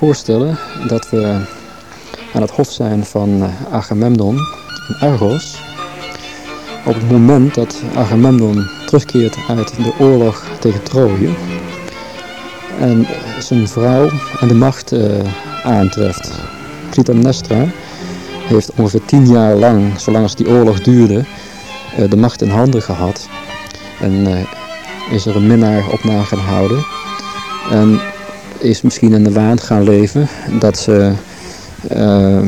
voorstellen dat we aan het hof zijn van eh, Agamemnon in Argos. Op het moment dat Agamemnon terugkeert uit de oorlog tegen Troje en zijn vrouw en de macht uh, aantreft. Clytemnestra heeft ongeveer tien jaar lang, zolang als die oorlog duurde, uh, de macht in handen gehad. En is er een minnaar op na. En is misschien in de waan gaan leven dat ze uh,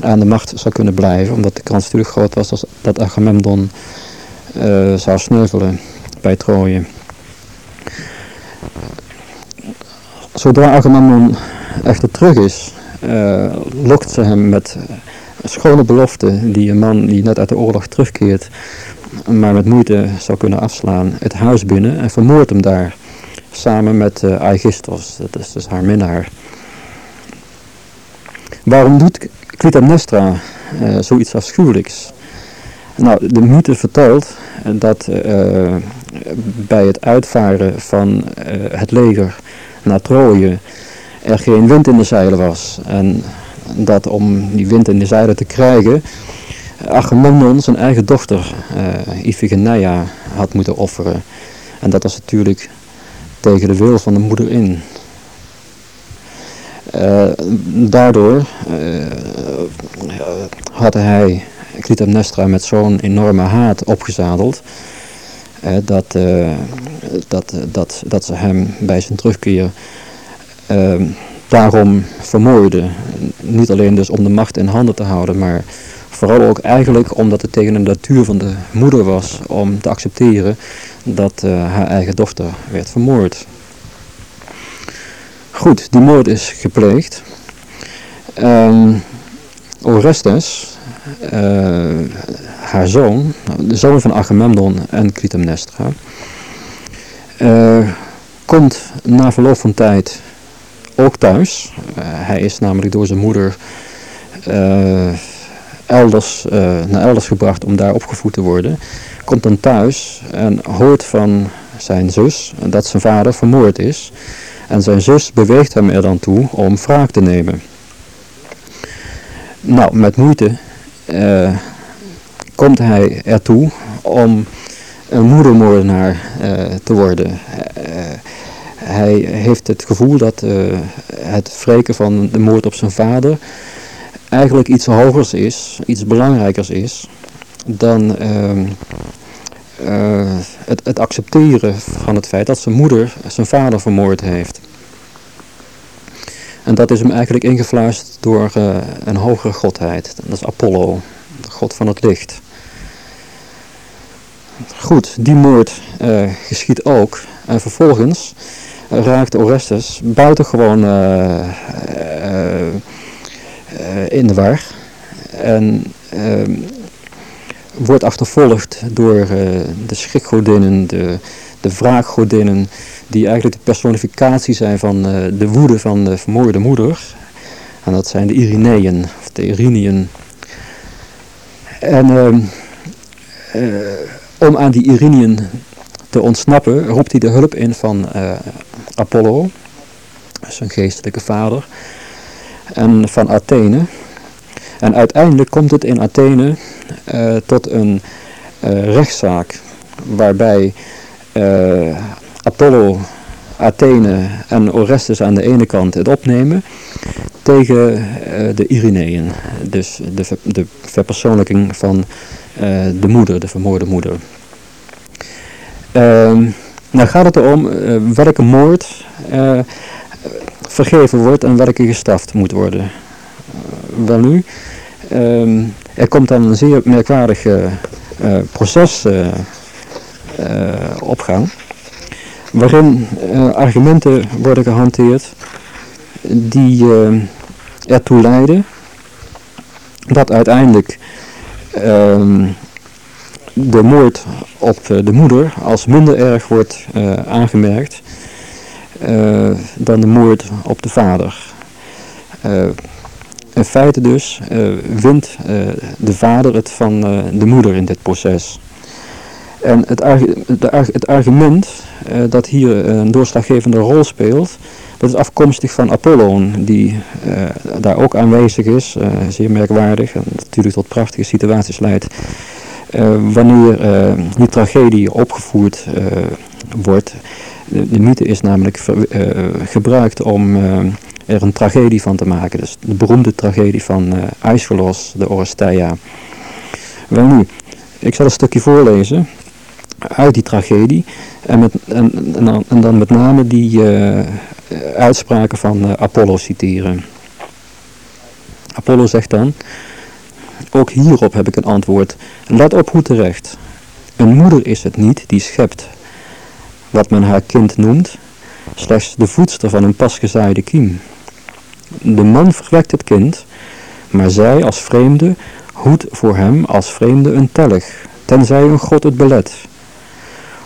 aan de macht zou kunnen blijven. Omdat de kans natuurlijk groot was dat Agamemnon uh, zou sneuvelen bij Troje. Zodra Agamemnon echter terug is, uh, lokt ze hem met schone belofte die een man die net uit de oorlog terugkeert, maar met moeite zou kunnen afslaan, het huis binnen en vermoordt hem daar samen met uh, Aegisthos, dat is dus haar minnaar. Waarom doet Clytemnestra uh, zoiets afschuwelijks? Nou, de mythe vertelt dat uh, bij het uitvaren van het leger naar Troje er geen wind in de zeilen was. En dat om die wind in de zeilen te krijgen, Agamemnon zijn eigen dochter, Iphigenia, had moeten offeren. En dat was natuurlijk tegen de wil van de moeder in. Uh, daardoor uh, had hij Clytemnestra met zo'n enorme haat opgezadeld dat, dat, dat, dat ze hem bij zijn terugkeer daarom vermoorde. Niet alleen dus om de macht in handen te houden, maar vooral ook eigenlijk omdat het tegen de natuur van de moeder was om te accepteren dat uh, haar eigen dochter werd vermoord. Goed, die moord is gepleegd. Um, Orestes, uh, haar zoon, de zoon van Agamemnon en Clytemnestra, uh, komt na verloop van tijd ook thuis. hij is namelijk door zijn moeder elders, naar elders gebracht om daar opgevoed te worden komt dan thuis en hoort van zijn zus dat zijn vader vermoord is. En zijn zus beweegt hem er dan toe om wraak te nemen. Nou, met moeite uh, komt hij ertoe om een moedermoordenaar uh, te worden. Hij heeft het gevoel dat het wreken van de moord op zijn vader eigenlijk iets hogers is, iets belangrijkers is dan ehm, uh, het, het, accepteren van het feit dat zijn moeder zijn vader vermoord heeft. En dat is hem eigenlijk ingefluisterd door uh, een hogere godheid. Dat is Apollo, de god van het licht. Goed, die moord uh, geschiet ook. En vervolgens raakt Orestes buitengewoon in de war. En ehm, wordt achtervolgd door uh, de schrikgodinnen, de, de wraakgodinnen, die eigenlijk de personificatie zijn van uh, de woede van de vermoorde moeder. En dat zijn de Irineeën, of de Iriniën. En uh, om aan die Iriniën te ontsnappen, roept hij de hulp in van Apollo, zijn geestelijke vader, en van Athene. En uiteindelijk komt het in Athene uh, tot een uh, rechtszaak waarbij uh, Apollo, Athene en Orestes aan de ene kant het opnemen tegen de Irineeën, dus de, de verpersoonlijking van de moeder, de vermoorde moeder. Ehm, nou gaat het erom welke moord vergeven wordt en welke gestraft moet worden. wel nu, Um, er komt dan een zeer merkwaardig uh, uh, proces uh, op gang, waarin argumenten worden gehanteerd die ertoe leiden dat uiteindelijk um, de moord op de moeder als minder erg wordt aangemerkt dan de moord op de vader. in feite dus wint de vader het van de moeder in dit proces. En het, het argument dat hier een doorslaggevende rol speelt, dat is afkomstig van Apollon, die daar ook aanwezig is, zeer merkwaardig en natuurlijk tot prachtige situaties leidt. Wanneer die tragedie opgevoerd wordt, de, mythe is namelijk gebruikt om er een tragedie van te maken. Dus de beroemde tragedie van uh, de Oresteia. Wel nu, ik zal een stukje voorlezen uit die tragedie. En, met, en, en, dan, en dan, met name die, eh, uitspraken van eh, Apollo citeren. Apollo zegt dan, ook hierop heb ik een antwoord. Let op hoe terecht. Een moeder is het niet die schept wat men haar kind noemt, slechts de voedster van een pasgezaaide kiem. De man verwekt het kind, maar zij als vreemde hoedt voor hem als vreemde een tellig, tenzij een god het belet.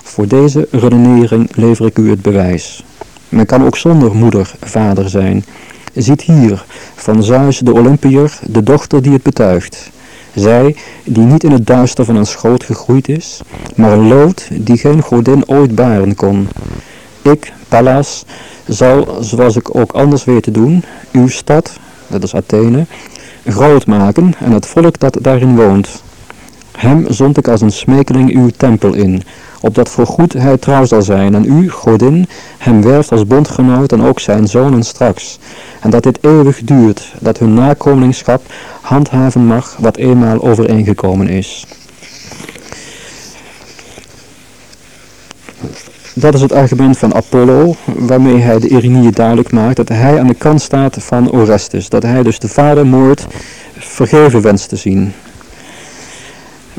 Voor deze redenering lever ik u het bewijs. Men kan ook zonder moeder vader zijn. Ziet hier, van Zeus de Olympiër, de dochter die het betuigt. Zij, die niet in het duister van een schoot gegroeid is, maar een lood die geen godin ooit baren kon. Ik, Pallas, zal, zoals ik ook anders weet te doen, uw stad, dat is Athene, groot maken en het volk dat daarin woont. Hem zond ik als een smekeling uw tempel in, opdat voorgoed hij trouw zal zijn en u, godin, hem werft als bondgenoot en ook zijn zonen straks. En dat dit eeuwig duurt, dat hun nakomelingschap handhaven mag wat eenmaal overeengekomen is. Dat is het argument van Apollo, waarmee hij de Irenieën duidelijk maakt dat hij aan de kant staat van Orestes. Dat hij dus de vadermoord vergeven wenst te zien.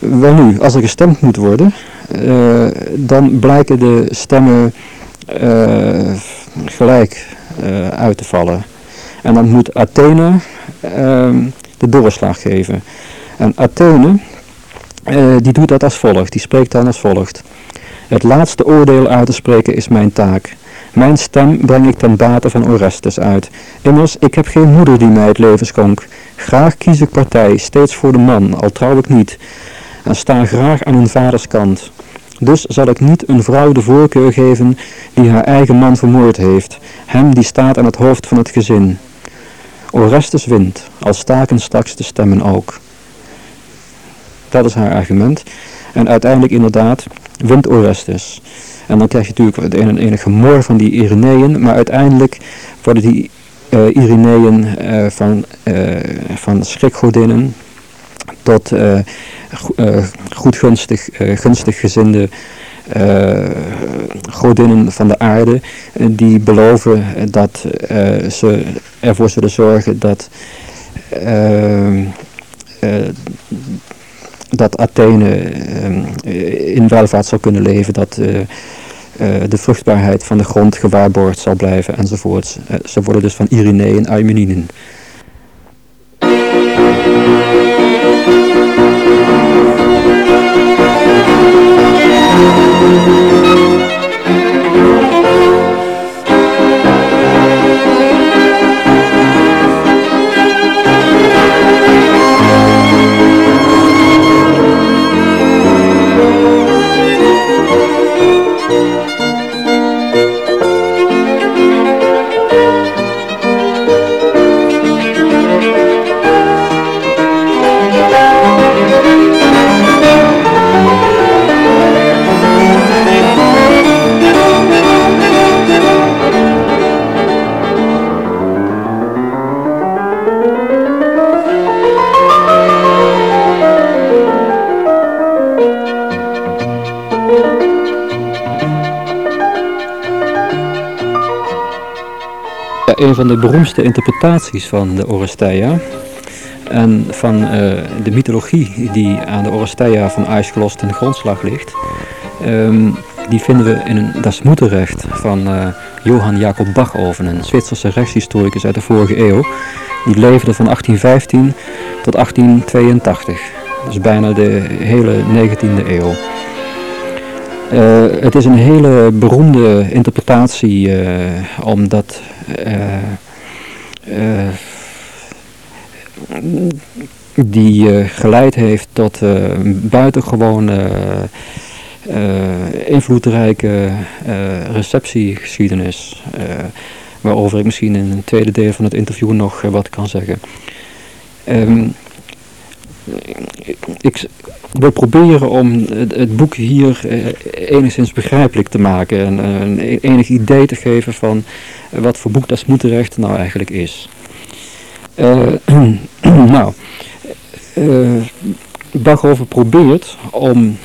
Wel nu, als er gestemd moet worden, uh, dan blijken de stemmen uh, gelijk uh, uit te vallen. En dan moet Athene ehm, de doorslag geven. En Athene, die doet dat als volgt, die spreekt dan als volgt. Het laatste oordeel uit te spreken is mijn taak. Mijn stem breng ik ten bate van Orestes uit. Immers, ik heb geen moeder die mij het leven schonk. Graag kies ik partij, steeds voor de man, al trouw ik niet en sta graag aan hun vaders kant. Dus zal ik niet een vrouw de voorkeur geven die haar eigen man vermoord heeft, hem die staat aan het hoofd van het gezin. Orestes wint, al staken straks de stemmen ook. Dat is haar argument. En uiteindelijk inderdaad wint Orestes. En dan krijg je natuurlijk het een en enige gemor van die Ireneeën, maar uiteindelijk worden die uh, van, uh, van schrikgodinnen tot uh, goedgunstig uh, gunstig gezinde godinnen van de aarde die beloven dat ze ervoor zullen zorgen dat dat Athene in welvaart zal kunnen leven, dat de vruchtbaarheid van de grond gewaarborgd zal blijven enzovoort. ze worden dus van Irenee en Eumeniden. Música een van de beroemdste interpretaties van de Oresteia. En van uh, de mythologie die aan de Oresteia van Aeschylus ten grondslag ligt. Um, die vinden we in een Das Moederrecht van uh, Johann Jacob Bachhoven, een Zwitserse rechtshistoricus uit de vorige eeuw. Die leefde van 1815 tot 1882. Dus bijna de hele 19e eeuw. het is een hele beroemde interpretatie, omdat die geleid heeft tot buitengewoon invloedrijke receptiegeschiedenis waarover ik misschien in een tweede deel van het interview nog wat kan zeggen. Um, ik wil proberen om het, boek hier eh, enigszins begrijpelijk te maken en een enig idee te geven van wat voor boek Das Moederrecht nou eigenlijk is. Nou, uh, probeert om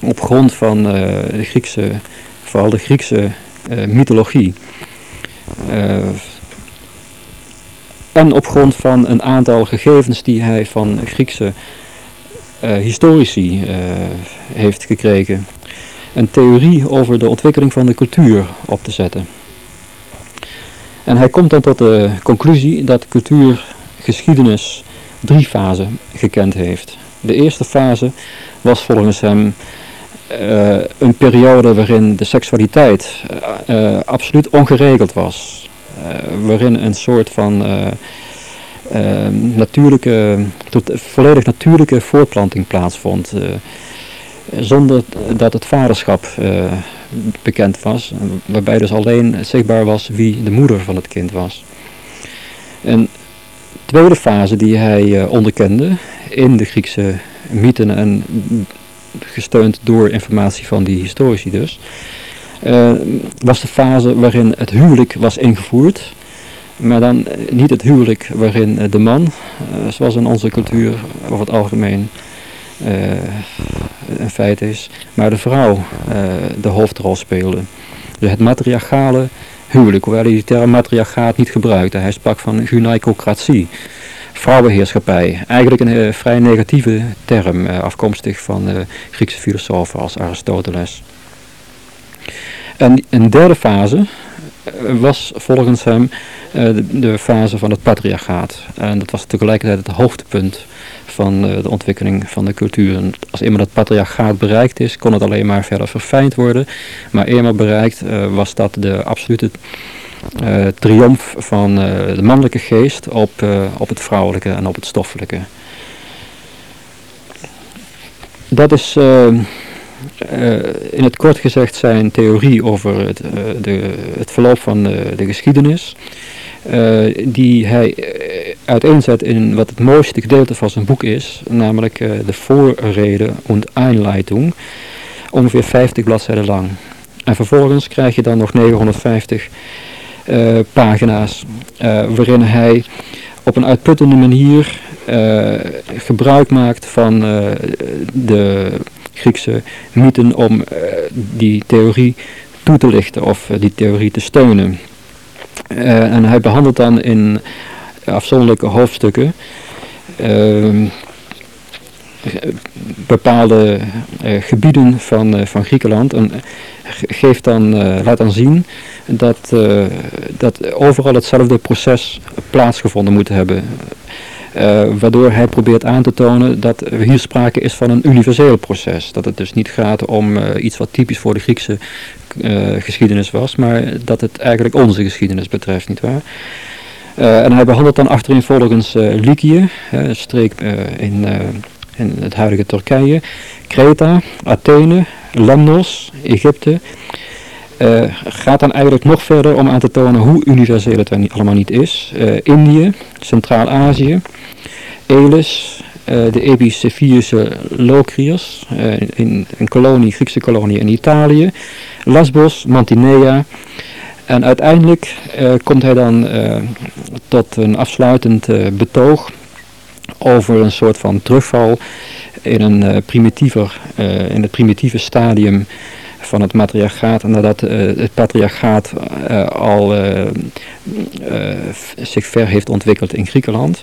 op grond van de Griekse, vooral de Griekse mythologie, en op grond van een aantal gegevens die hij van Griekse historici heeft gekregen, een theorie over de ontwikkeling van de cultuur op te zetten. En hij komt dan tot de conclusie dat cultuurgeschiedenis drie fasen gekend heeft. De eerste fase was volgens hem uh, een periode waarin de seksualiteit absoluut ongeregeld was. waarin een soort van Ehm, natuurlijke, tot, volledig natuurlijke voortplanting plaatsvond. Eh, zonder dat het vaderschap eh, bekend was, waarbij dus alleen zichtbaar was wie de moeder van het kind was. Een tweede fase die hij eh, onderkende in de Griekse mythen en gesteund door informatie van die historici dus, was de fase waarin het huwelijk was ingevoerd maar dan eh, niet het huwelijk waarin eh, de man, eh, zoals in onze cultuur over het algemeen een feit is, maar de vrouw de hoofdrol speelde. Dus het matriarchale huwelijk, hoewel hij die term matriarchaat niet gebruikte. Hij sprak van gynaecocratie, vrouwenheerschappij. Eigenlijk een vrij negatieve term, afkomstig van Griekse filosofen als Aristoteles. En een derde fase was volgens hem eh, de, fase van het patriarchaat. En dat was tegelijkertijd het hoogtepunt van eh, de ontwikkeling van de cultuur. En als eenmaal dat patriarchaat bereikt is, kon het alleen maar verder verfijnd worden. Maar eenmaal bereikt uh, was dat de absolute uh, triomf van de mannelijke geest op, op het vrouwelijke en op het stoffelijke. Dat is in het kort gezegd zijn theorie over het, de, het verloop van de geschiedenis. Eh, die hij uh, uiteenzet in wat het mooiste gedeelte van zijn boek is, namelijk uh, de voorrede en Einleitung, ongeveer 50 bladzijden lang. En vervolgens krijg je dan nog 950 pagina's, waarin hij op een uitputtende manier gebruik maakt van de Griekse mythen om die theorie toe te lichten of die theorie te steunen. Uh, en hij behandelt dan in afzonderlijke hoofdstukken uh, bepaalde uh, gebieden van, van Griekenland en geeft dan, laat dan zien dat, dat overal hetzelfde proces plaatsgevonden moet hebben. Waardoor hij probeert aan te tonen dat hier sprake is van een universeel proces. Dat het dus niet gaat om iets wat typisch voor de Griekse uh, geschiedenis was, maar dat het eigenlijk onze geschiedenis betreft, nietwaar? En hij behandelt dan achterin volgens Lykië, een streek in, in het huidige Turkije, Kreta, Athene, Lemnos, Egypte. Gaat dan eigenlijk nog verder om aan te tonen hoe universeel het er allemaal niet is. Indië, Centraal-Azië, Elis, de Epicephiëse Locriërs, in een kolonie, Griekse kolonie in Italië, Lesbos, Mantinea. En uiteindelijk uh, komt hij dan uh, tot een afsluitend uh, betoog over een soort van terugval in, een, primitiever, in het primitieve stadium van het matriarchaat. Nadat het patriarchaat al zich ver heeft ontwikkeld in Griekenland.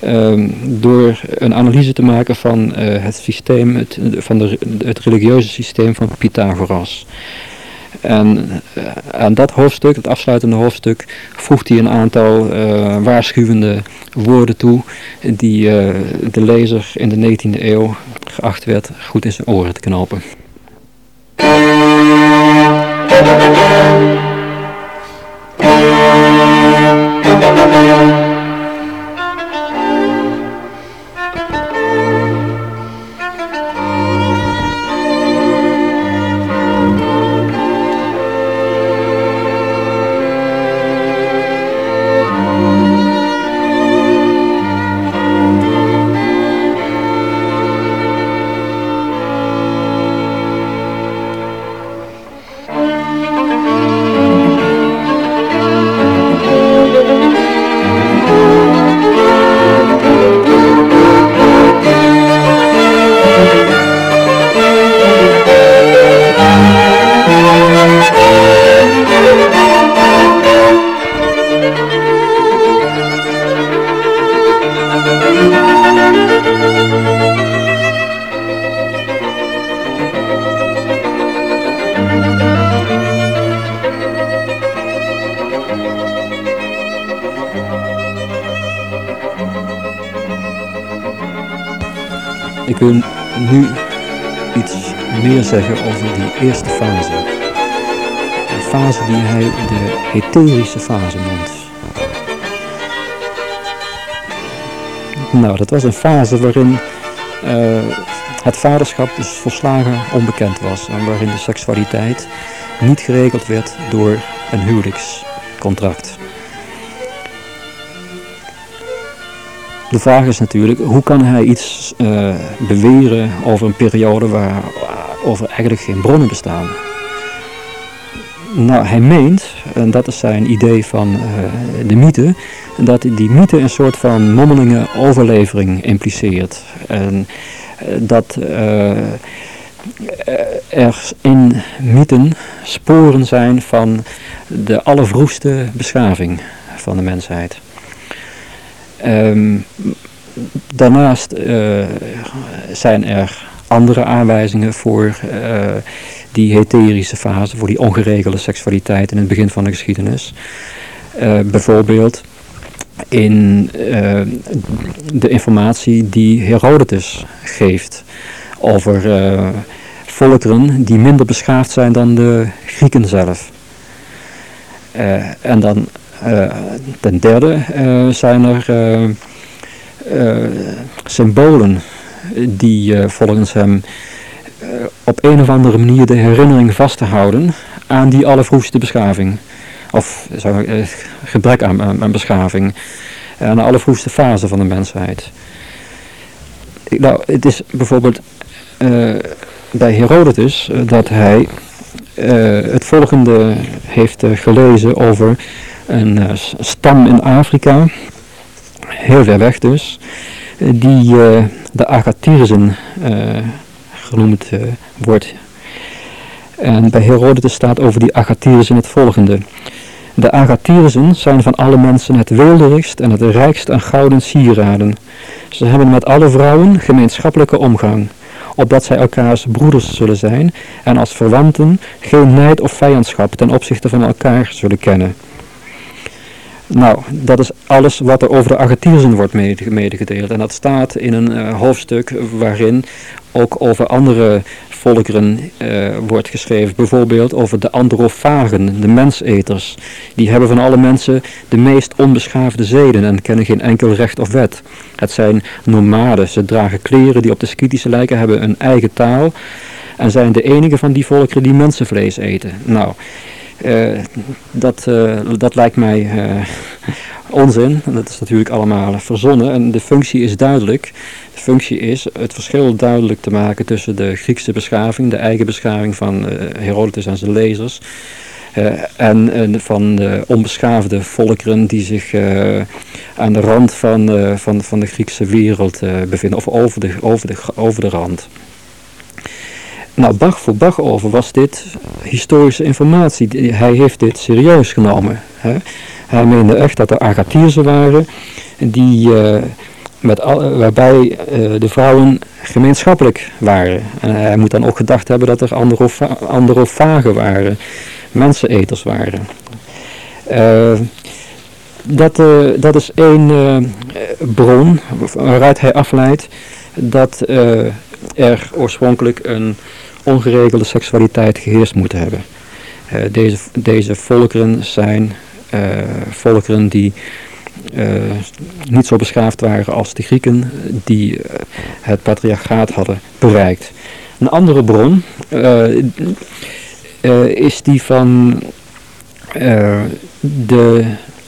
Ehm, door een analyse te maken van het systeem, het, van de, het religieuze systeem van Pythagoras. En aan dat hoofdstuk, het afsluitende hoofdstuk, voegt hij een aantal uh, waarschuwende woorden toe die de lezer in de 19e eeuw geacht werd goed in zijn oren te knopen. Thank you. Wil nu iets meer zeggen over die eerste fase. Een fase die hij de heterische fase noemt. Nou, dat was een fase waarin uh, het vaderschap dus volslagen onbekend was en waarin de seksualiteit niet geregeld werd door een huwelijkscontract. De vraag is natuurlijk, hoe kan hij iets uh, beweren over een periode waarover eigenlijk geen bronnen bestaan? Nou, hij meent, en dat is zijn idee van uh, de mythe, dat die mythe een soort van mondelinge overlevering impliceert. En uh, dat er in mythen sporen zijn van de allervroegste beschaving van de mensheid. Um, daarnaast uh, zijn er andere aanwijzingen voor uh, die heterische fase, voor die ongeregelde seksualiteit in het begin van de geschiedenis. Uh, bijvoorbeeld in de informatie die Herodotus geeft over volkeren die minder beschaafd zijn dan de Grieken zelf. en dan ten derde zijn er symbolen die volgens hem op een of andere manier de herinnering vast te houden aan die allervroegste beschaving. Of gebrek aan, aan, beschaving. Aan de allervroegste fase van de mensheid. Nou, het is bijvoorbeeld bij Herodotus dat hij het volgende heeft gelezen over een stam in Afrika, heel ver weg dus, die uh, de Agathyrsen uh, genoemd wordt. En bij Herodotus staat over die Agathyrsen het volgende. De Agathyrsen zijn van alle mensen het weelderigst en het rijkst aan gouden sieraden. Ze hebben met alle vrouwen gemeenschappelijke omgang, opdat zij elkaars broeders zullen zijn en als verwanten geen nijd of vijandschap ten opzichte van elkaar zullen kennen. Nou, dat is alles wat er over de Agatiersen wordt medegedeeld. En dat staat in een uh, hoofdstuk waarin ook over andere volkeren uh, wordt geschreven. Bijvoorbeeld over de androfagen, de menseters. Die hebben van alle mensen de meest onbeschaafde zeden en kennen geen enkel recht of wet. Het zijn nomaden, ze dragen kleren die op de Skytische lijken, hebben een eigen taal... En zijn de enige van die volkeren die mensenvlees eten. Nou, dat, uh, dat lijkt mij uh, onzin. Dat is natuurlijk allemaal verzonnen. En de functie is duidelijk. De functie is het verschil duidelijk te maken tussen de Griekse beschaving, de eigen beschaving van Herodotus en zijn lezers. en, en, van de onbeschaafde volkeren die zich aan de rand van, van, van de Griekse wereld bevinden. Of over de, over de, over de rand. Nou, Bach voor Bach over was dit historische informatie. Hij heeft dit serieus genomen. Hè. Hij meende echt dat er Agathiersen waren die, uh, met waarbij uh, de vrouwen gemeenschappelijk waren. En hij moet dan ook gedacht hebben dat er androfagen waren, menseneters waren. Uh, dat, dat is één bron waaruit hij afleidt dat er oorspronkelijk een ongeregelde seksualiteit geheerst moeten hebben. deze, deze volkeren zijn volkeren die niet zo beschaafd waren als de Grieken die het patriarchaat hadden bereikt. Een andere bron is die van de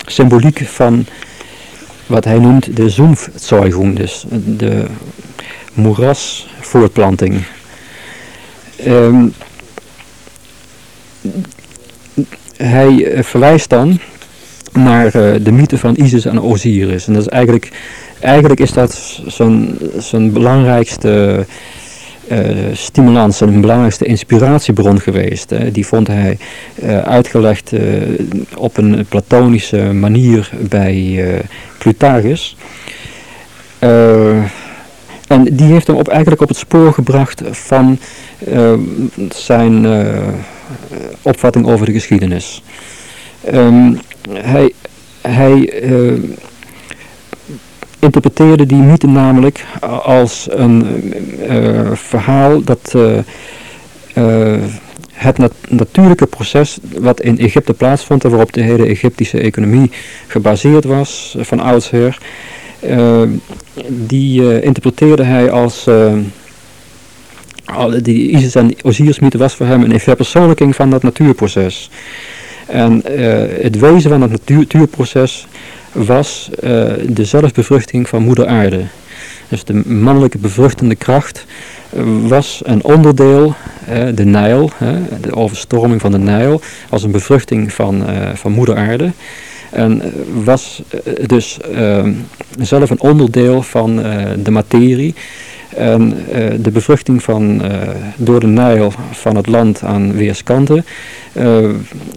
symboliek van wat hij noemt de zoemzeugung, dus de moerasvoortplanting. Um, hij verwijst dan naar uh, de mythe van Isis en Osiris. En dat is eigenlijk, eigenlijk is dat zijn, zijn belangrijkste uh, stimulans een belangrijkste inspiratiebron geweest. die vond hij uitgelegd op een platonische manier bij Plutarchus. En die heeft hem op, eigenlijk op het spoor gebracht van zijn opvatting over de geschiedenis. Um, hij, hij interpreteerde die mythe namelijk als een uh, verhaal dat uh, het nat natuurlijke proces wat in Egypte plaatsvond en waarop de hele Egyptische economie gebaseerd was van oudsher, die interpreteerde hij als die Isis en Osiris mythe was voor hem een verpersoonlijking van dat natuurproces. En het wezen van dat natuurproces was de zelfbevruchting van moeder aarde. Dus de mannelijke bevruchtende kracht eh, was een onderdeel, de Nijl, de overstroming van de Nijl, als een bevruchting van, van moeder aarde. En was dus zelf een onderdeel van de materie. En de bevruchting van, door de Nijl van het land aan weerskanten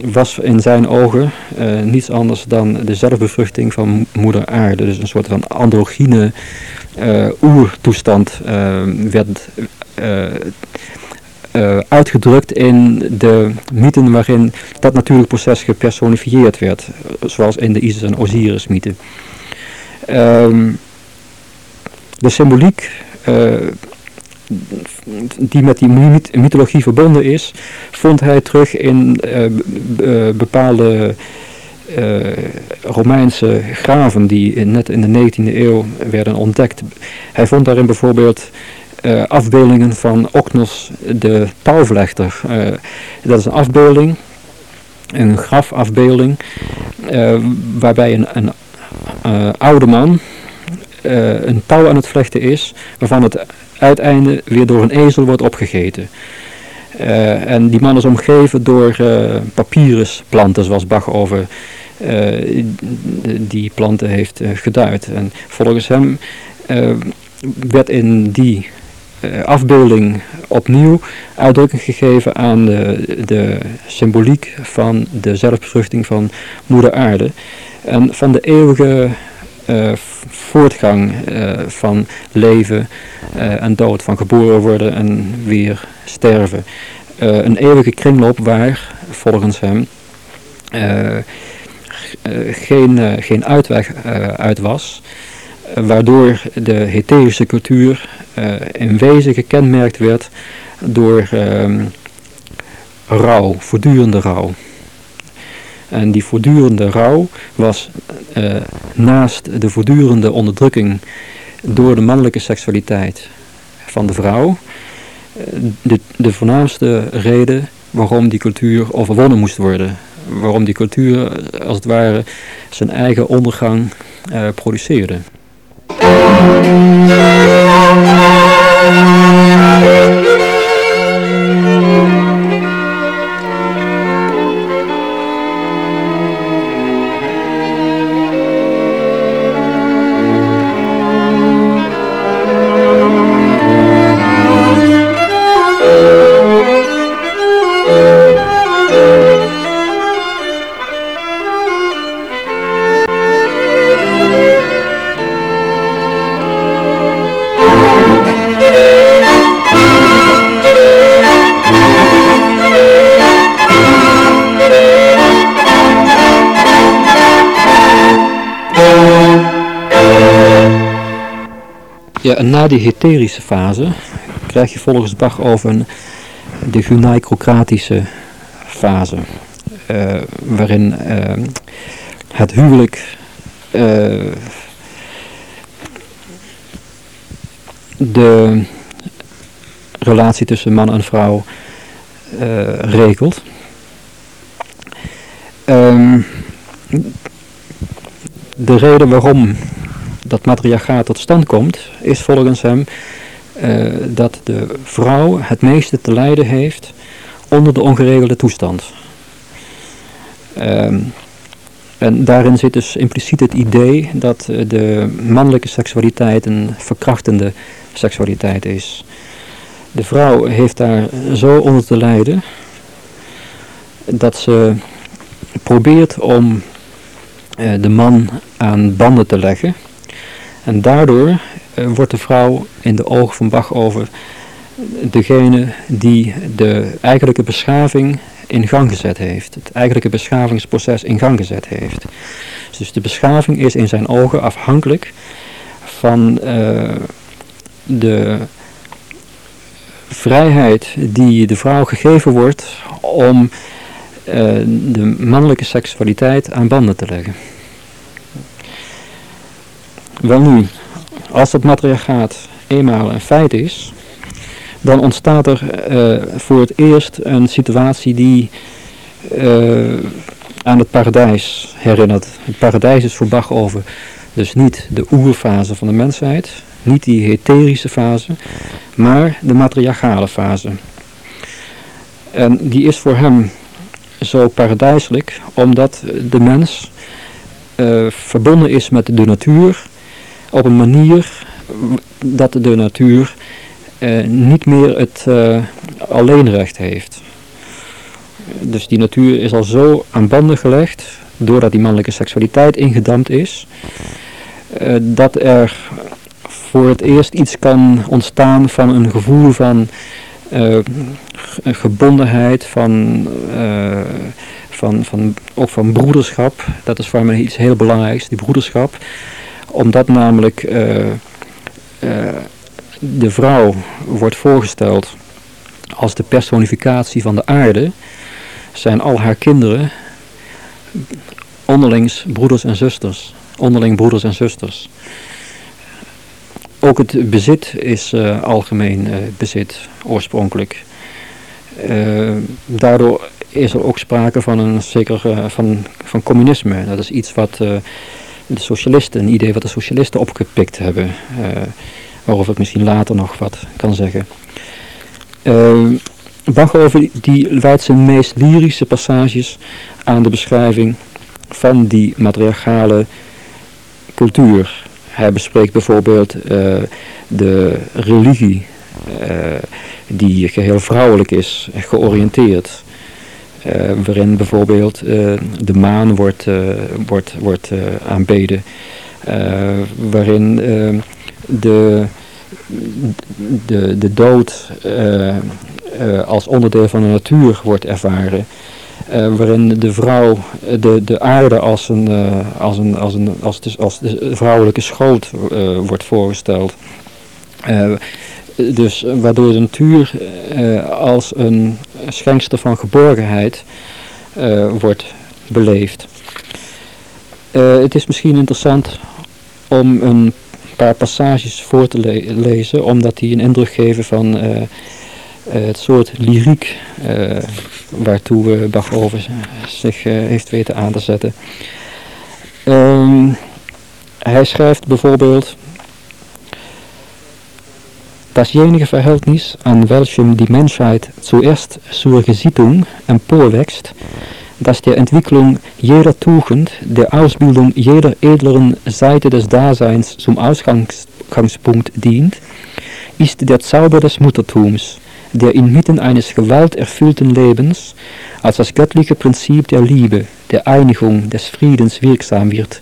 was in zijn ogen niets anders dan de zelfbevruchting van moeder aarde. Dus een soort van androgyne oertoestand werd uitgedrukt in de mythen waarin dat natuurlijk proces gepersonifieerd werd. Zoals in de Isis en Osiris mythe. Ehm, de symboliek die met die mythologie verbonden is, vond hij terug in uh, bepaalde Romeinse graven die net in de 19e eeuw werden ontdekt. Hij vond daarin bijvoorbeeld uh, afbeeldingen van Ocnos de touwvlechter. dat is een afbeelding, een grafafbeelding, waarbij een, een oude man een touw aan het vlechten is, waarvan het uiteinde weer door een ezel wordt opgegeten. En die man is omgeven door papyrusplanten, zoals Bach over die planten heeft geduid. En volgens hem werd in die afbeelding opnieuw uitdrukking gegeven aan de, de symboliek van de zelfbevruchting van moeder aarde. En van de eeuwige uh, voortgang uh, van leven en dood, van geboren worden en weer sterven. een eeuwige kringloop waar, volgens hem, geen, geen uitweg uit was, waardoor de hetherische cultuur in wezen gekenmerkt werd door ehm, rouw, voortdurende rouw. En die voortdurende rouw was uh, naast de voortdurende onderdrukking door de mannelijke seksualiteit van de vrouw, uh, de, de voornaamste reden waarom die cultuur overwonnen moest worden. Waarom die cultuur als het ware zijn eigen ondergang produceerde. Thank you. Ja, na die heterische fase krijg je volgens Bach over een de gynaecrocratische fase, waarin het huwelijk de relatie tussen man en vrouw regelt. Um, de reden waarom dat matriarchaat tot stand komt, is volgens hem uh, dat de vrouw het meeste te lijden heeft onder de ongeregelde toestand. Um, en daarin zit dus impliciet het idee dat eh, de mannelijke seksualiteit een verkrachtende seksualiteit is. De vrouw heeft daar zo onder te lijden dat ze probeert om uh, de man aan banden te leggen. En daardoor uh, wordt de vrouw in de ogen van Bach over degene die de eigenlijke beschaving in gang gezet heeft. Het eigenlijke beschavingsproces in gang gezet heeft. Dus de beschaving is in zijn ogen afhankelijk van uh, de vrijheid die de vrouw gegeven wordt om uh, de mannelijke seksualiteit aan banden te leggen. Wel nu, als het matriarchaat eenmaal een feit is, dan ontstaat er uh, voor het eerst een situatie die uh, aan het paradijs herinnert. Het paradijs is voor Bach over dus niet de oerfase van de mensheid, niet die heterische fase, maar de matriarchale fase. En die is voor hem zo paradijselijk, omdat de mens uh, verbonden is met de natuur op een manier dat de natuur uh, niet meer het uh, alleenrecht heeft. Dus die natuur is al zo aan banden gelegd, doordat die mannelijke seksualiteit ingedampt is, dat er voor het eerst iets kan ontstaan van een gevoel van gebondenheid, van, van, van, ook van broederschap. Dat is voor mij iets heel belangrijks, die broederschap. Omdat namelijk uh, de vrouw wordt voorgesteld als de personificatie van de aarde, zijn al haar kinderen onderlings broeders en zusters. Onderling broeders en zusters. Ook het bezit is uh, algemeen bezit, oorspronkelijk. Daardoor is er ook sprake van een zeker van, van communisme. Dat is iets wat de socialisten, een idee wat de socialisten opgepikt hebben. waarover ik misschien later nog wat kan zeggen. Bach over die wijdt zijn meest lyrische passages aan de beschrijving van die matriarchale cultuur hij bespreekt bijvoorbeeld uh, de religie, uh, die geheel vrouwelijk is, georiënteerd. Uh, waarin bijvoorbeeld de maan wordt, wordt, wordt aanbeden. waarin de, de, de dood als onderdeel van de natuur wordt ervaren. Waarin de vrouw de, de aarde als, een, als, een, als, een, als, de, als de vrouwelijke schoot wordt voorgesteld. Dus waardoor de natuur als een schenkster van geborgenheid wordt beleefd. het is misschien interessant om een paar passages voor te le lezen, omdat die een indruk geven van eh, het soort lyriek waartoe Bach over zich heeft weten aan te zetten. Um, hij schrijft bijvoorbeeld Dasjenige Verhältnis, an welchem die Menschheit zuerst zur Gesittung emporwächst, das der Entwicklung jeder Tugend, der Ausbildung jeder edleren Seite des Daseins zum Ausgangspunkt dient, ist der Zauber des Muttertums, der inmitten eines gewalterfüllten Lebens als das göttliche Prinzip der Liebe, der Einigung, des Friedens wirksam wird.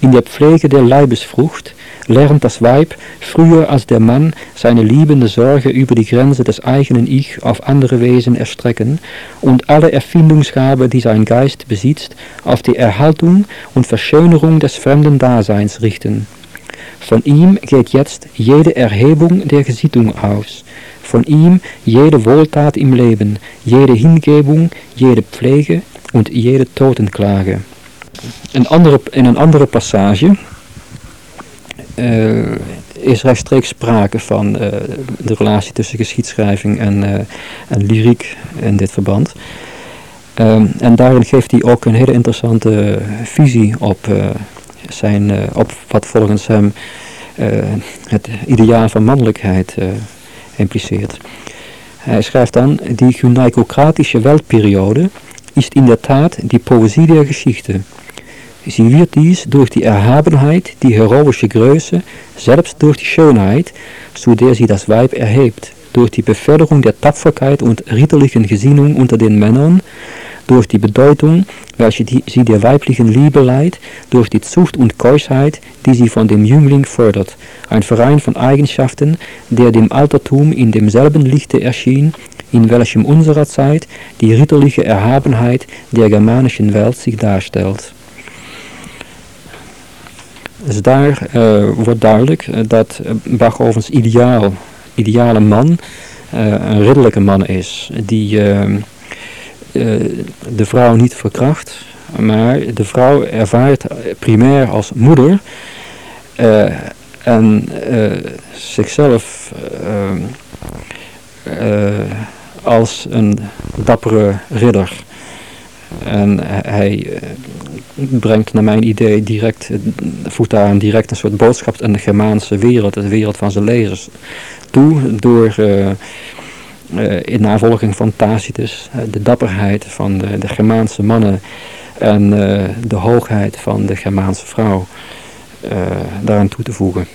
In der Pflege der Leibesfrucht lernt das Weib früher als der Mann seine liebende Sorge über die Grenze des eigenen Ich auf andere Wesen erstrecken und alle Erfindungsgabe, die sein Geist besitzt, auf die Erhaltung und Verschönerung des fremden Daseins richten. Von ihm geht jetzt jede Erhebung der Gesittung aus, von ihm jede Wohltat im Leben, jede Hingebung, jede Pflege und jede Totenklage. Een andere, in een andere passage uh, is rechtstreeks sprake van uh, de relatie tussen geschiedschrijving en, uh, en lyriek in dit verband. Um, en daarin geeft hij ook een hele interessante visie op, zijn, op wat volgens hem het ideaal van mannelijkheid impliceert. Hij schrijft dan, die gynaikokratische Weltperiode ist in der Tat die Poesie der Geschichte. Sie wird dies durch die Erhabenheit, die heroische Größe, selbst durch die Schönheit, zu der sie das Weib erhebt, durch die Beförderung der Tapferkeit und ritterlichen Gesinnung unter den Männern, durch die Bedeutung, welche die, sie der weiblichen Liebe leiht, durch die Zucht und Keuschheit, die sie von dem Jüngling fördert. Ein Verein von Eigenschaften, der dem Altertum in demselben Lichte erschien, in welchem unserer Zeit die ritterliche Erhabenheit der germanischen Welt sich darstellt. Dus daar uh, wordt duidelijk uh, dat Bachovens ideaal, ideale man een ridderlijke man is. Die de vrouw niet verkracht, maar de vrouw ervaart primair als moeder en zichzelf als een dappere ridder. En hij eh, brengt naar mijn idee direct, eh, daar een direct een soort boodschap aan de Germaanse wereld, de wereld van zijn lezers, toe door uh, in navolging van Tacitus de dapperheid van de, de Germaanse mannen en de hoogheid van de Germaanse vrouw daaraan toe te voegen.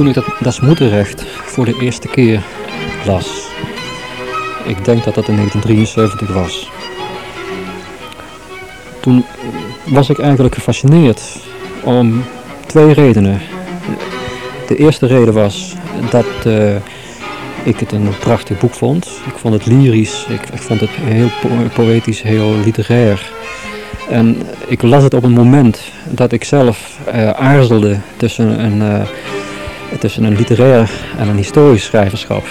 Toen ik dat, dat moederrecht voor de eerste keer las. Ik denk dat dat in 1973 was. Toen was ik eigenlijk gefascineerd om twee redenen. De eerste reden was dat uh, ik het een prachtig boek vond. Ik vond het lyrisch, ik, ik vond het heel po poëtisch, heel literair. En ik las het op een moment dat ik zelf uh, aarzelde tussen een, uh, tussen een literair en een historisch schrijverschap.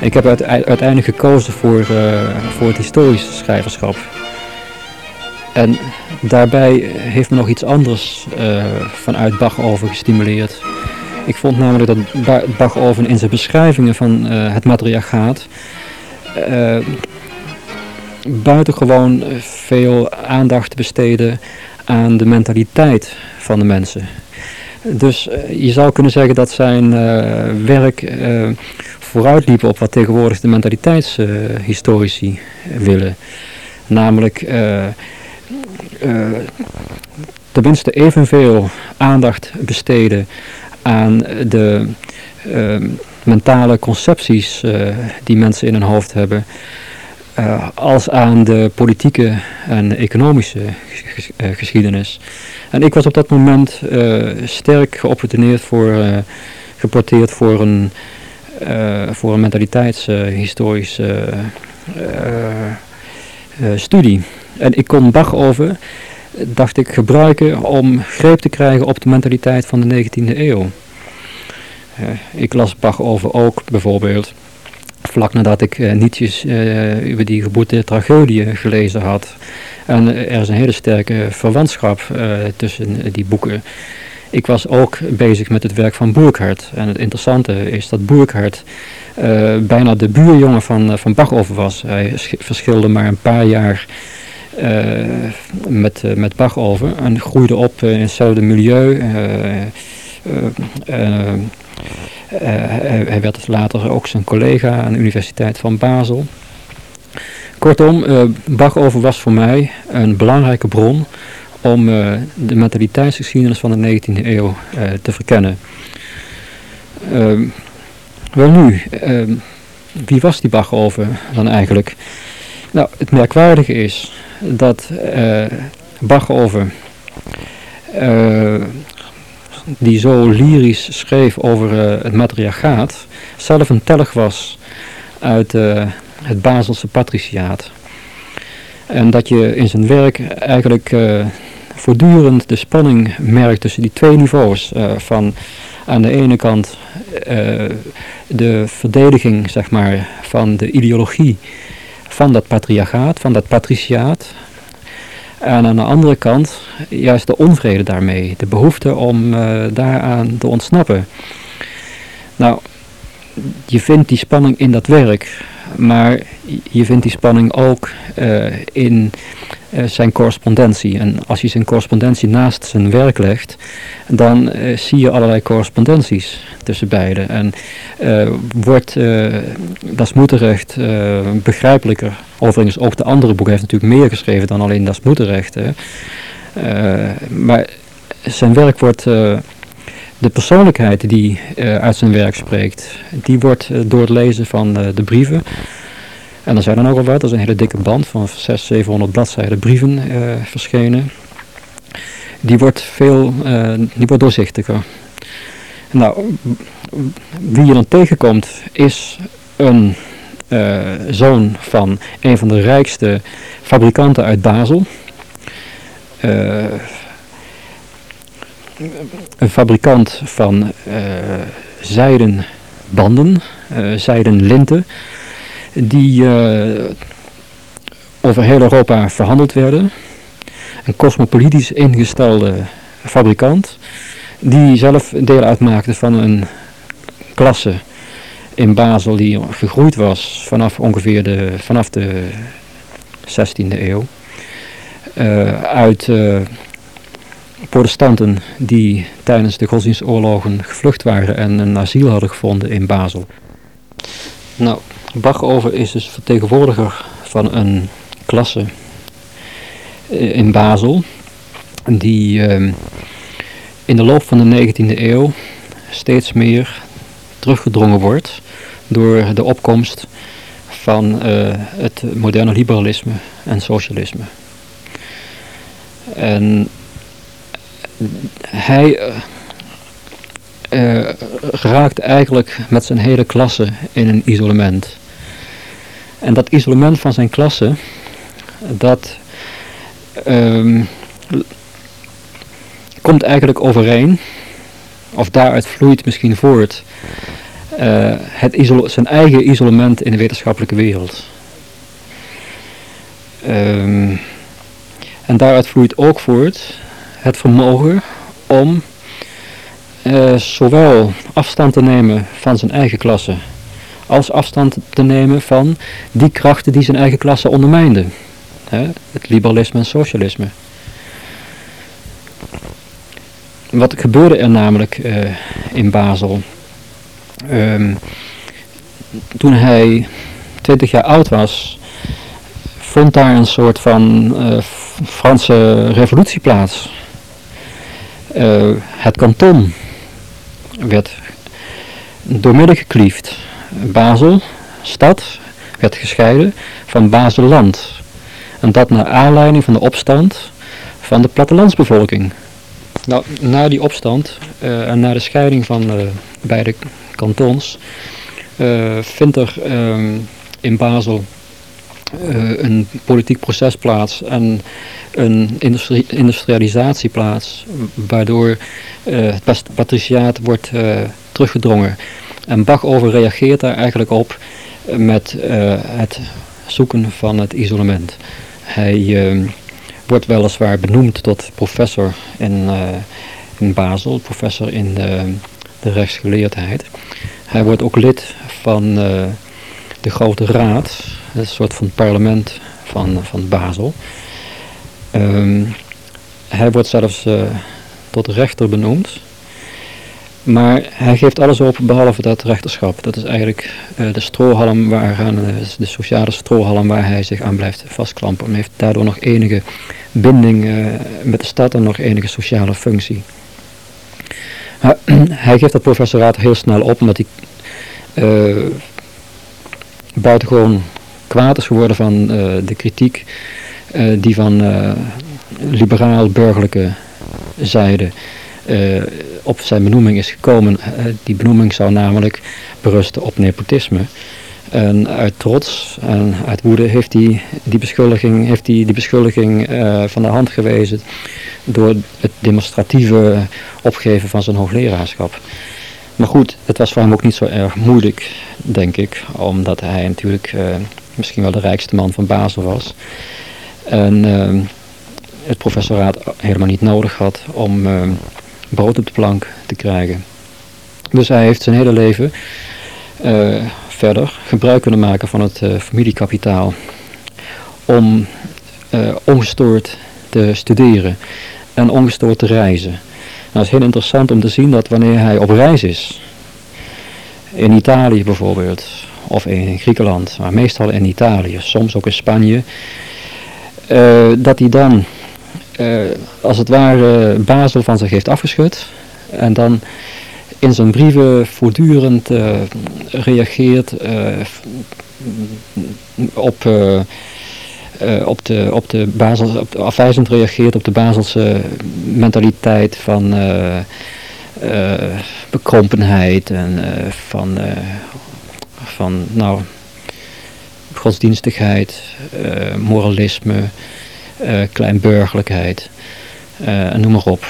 Ik heb uiteindelijk gekozen voor, uh, voor het historische schrijverschap. En daarbij heeft me nog iets anders uh, vanuit over gestimuleerd. Ik vond namelijk dat over in zijn beschrijvingen van uh, het matriarchaat uh, buitengewoon veel aandacht besteedde aan de mentaliteit van de mensen. Dus uh, je zou kunnen zeggen dat zijn uh, werk uh, vooruitliep op wat tegenwoordig de mentaliteitshistorici willen. Namelijk tenminste evenveel aandacht besteden aan de mentale concepties die mensen in hun hoofd hebben. Uh, als aan de politieke en economische geschiedenis. En ik was op dat moment uh, sterk geopportuneerd voor, geporteerd voor een, voor een mentaliteitshistorische studie. En ik kon Bach over, dacht ik, gebruiken om greep te krijgen op de mentaliteit van de 19e eeuw. ik las Bach over ook bijvoorbeeld vlak nadat ik uh, Nietzsche's over die geboorte tragedie gelezen had. En er is een hele sterke verwantschap tussen die boeken. Ik was ook bezig met het werk van Burkhardt. En het interessante is dat Burkhardt bijna de buurjongen van, van was. Hij verschilde maar een paar jaar uh, met, uh, met en groeide op in hetzelfde milieu. Hij werd later ook zijn collega aan de Universiteit van Basel. Kortom, Bachover was voor mij een belangrijke bron om de mentaliteitsgeschiedenis van de 19e eeuw te verkennen. wel nu, wie was die Bachover dan eigenlijk? Nou, het merkwaardige is dat uh, Bachover, die zo lyrisch schreef over uh, het matriarchaat, zelf een telg was uit het Baselse patriciaat. En dat je in zijn werk eigenlijk voortdurend de spanning merkt tussen die twee niveaus. van aan de ene kant de verdediging zeg maar, van de ideologie van dat patriarchaat, van dat patriciaat. En aan de andere kant juist de onvrede daarmee, de behoefte om uh, daaraan te ontsnappen. Nou, je vindt die spanning in dat werk, maar je vindt die spanning ook uh, in zijn correspondentie. En als je zijn correspondentie naast zijn werk legt, dan uh, zie je allerlei correspondenties tussen beiden. En wordt Das Moederrecht begrijpelijker. Overigens ook de andere boek heeft natuurlijk meer geschreven dan alleen Das Moederrecht. maar zijn werk wordt de persoonlijkheid die uh, uit zijn werk spreekt, die wordt uh, door het lezen van uh, de brieven. En er zijn er nogal wat, er is een hele dikke band van 600, 700 bladzijden brieven verschenen. Die wordt veel, die wordt doorzichtiger. Nou, wie je dan tegenkomt is een zoon van een van de rijkste fabrikanten uit Basel een fabrikant van uh, zijden banden, zijden linten, die uh, over heel Europa verhandeld werden. Een cosmopolitisch ingestelde fabrikant, die zelf deel uitmaakte van een klasse in Basel die gegroeid was vanaf ongeveer de, vanaf de 16e eeuw. uit protestanten die tijdens de godsdienstoorlogen gevlucht waren en een asiel hadden gevonden in Basel. Nou, Bachover is dus vertegenwoordiger van een klasse eh, in Basel die uh, in de loop van de 19e eeuw steeds meer teruggedrongen wordt door de opkomst van uh, het moderne liberalisme en socialisme. En hij uh, raakt eigenlijk met zijn hele klasse in een isolement. En dat isolement van zijn klasse, dat um, komt eigenlijk overeen, of daaruit vloeit misschien voort, uh, het zijn eigen isolement in de wetenschappelijke wereld. Um, en daaruit vloeit ook voort het vermogen om uh, zowel afstand te nemen van zijn eigen klasse als afstand te nemen van die krachten die zijn eigen klasse ondermijnden. Hè? Het liberalisme en socialisme. Wat gebeurde er namelijk uh, in Basel? Um, toen hij 20 jaar oud was, vond daar een soort van uh, Franse revolutie plaats. Uh, het kanton werd doormidden gekliefd. Basel, stad, werd gescheiden van Baselland. En dat naar aanleiding van de opstand van de plattelandsbevolking. Nou, na die opstand uh, en na de scheiding van uh, beide kantons vindt er ehm, in Basel een politiek proces plaats en een industri industrialisatie plaats, waardoor het patriciaat wordt teruggedrongen. En Bach over reageert daar eigenlijk op met het zoeken van het isolement. Hij ehm, wordt weliswaar benoemd tot professor in, in Basel, professor in de, de rechtsgeleerdheid. Hij wordt ook lid van de Grote Raad, een soort van parlement van, van Basel. Ehm, hij wordt zelfs uh, tot rechter benoemd. Maar hij geeft alles op behalve dat rechterschap. Dat is eigenlijk uh, de strohalm waaraan, uh, de sociale strohalm waar hij zich aan blijft vastklampen. En heeft daardoor nog enige binding met de stad en nog enige sociale functie. hij geeft dat professoraat heel snel op omdat hij buitengewoon kwaad is geworden van de kritiek die van liberaal-burgerlijke zijde uh, op zijn benoeming is gekomen. Uh, die benoeming zou namelijk berusten op nepotisme. En uit trots en uit woede heeft hij die beschuldiging, heeft hij die beschuldiging uh, van de hand gewezen door het demonstratieve opgeven van zijn hoogleraarschap. Maar goed, het was voor hem ook niet zo erg moeilijk, denk ik, omdat hij natuurlijk misschien wel de rijkste man van Basel was. En het professoraat helemaal niet nodig had om brood op de plank te krijgen. Dus hij heeft zijn hele leven uh, verder gebruik kunnen maken van het uh, familiekapitaal om ongestoord te studeren en ongestoord te reizen. Nou, het is heel interessant om te zien dat wanneer hij op reis is, in Italië bijvoorbeeld, of in Griekenland, maar meestal in Italië, soms ook in Spanje, dat hij dan uh, als het ware Basel van zich heeft afgeschud. En dan in zijn brieven voortdurend uh, reageert uh, op, op, de, op de Basel, op afwijzend reageert op de Baselse mentaliteit van bekrompenheid en van, van nou, godsdienstigheid, moralisme kleinburgerlijkheid, uh, noem maar op.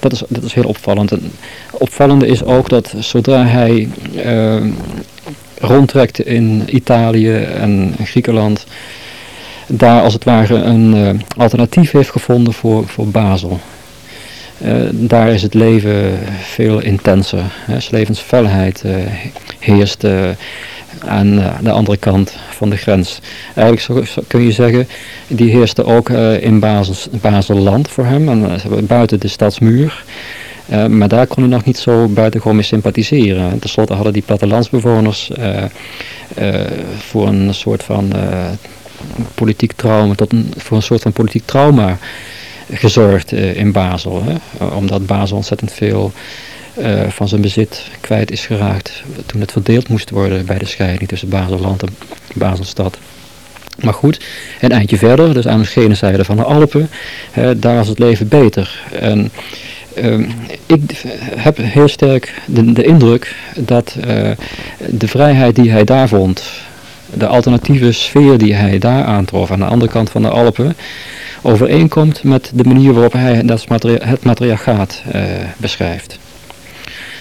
Dat is, dat is heel opvallend. En opvallende is ook dat zodra hij uh, rondtrekt in Italië en Griekenland, daar als het ware een alternatief heeft gevonden voor, voor Basel. Daar is het leven veel intenser. Hè. levensfelheid heerst aan eh, de andere kant van de grens. Eigenlijk kun je zeggen, die heerste ook uh, in Basel, Baselland voor hem, en, uh, buiten de stadsmuur. Uh, maar daar kon hij nog niet zo buitengewoon mee sympathiseren. Ten slotte hadden die plattelandsbewoners voor een soort van politiek trauma, tot een, voor een soort van politiek trauma gezorgd in Basel. Hè? Omdat Basel ontzettend veel uh, van zijn bezit kwijt is geraakt toen het verdeeld moest worden bij de scheiding tussen Baselland en Baselstad. Maar goed, een eindje verder, dus aan de gene zijde van de Alpen, uh, daar was het leven beter. En uh, ik heb heel sterk de, de indruk dat uh, de vrijheid die hij daar vond, de alternatieve sfeer die hij daar aantrof aan de andere kant van de Alpen, overeenkomt met de manier waarop hij dat het matriarchaat beschrijft.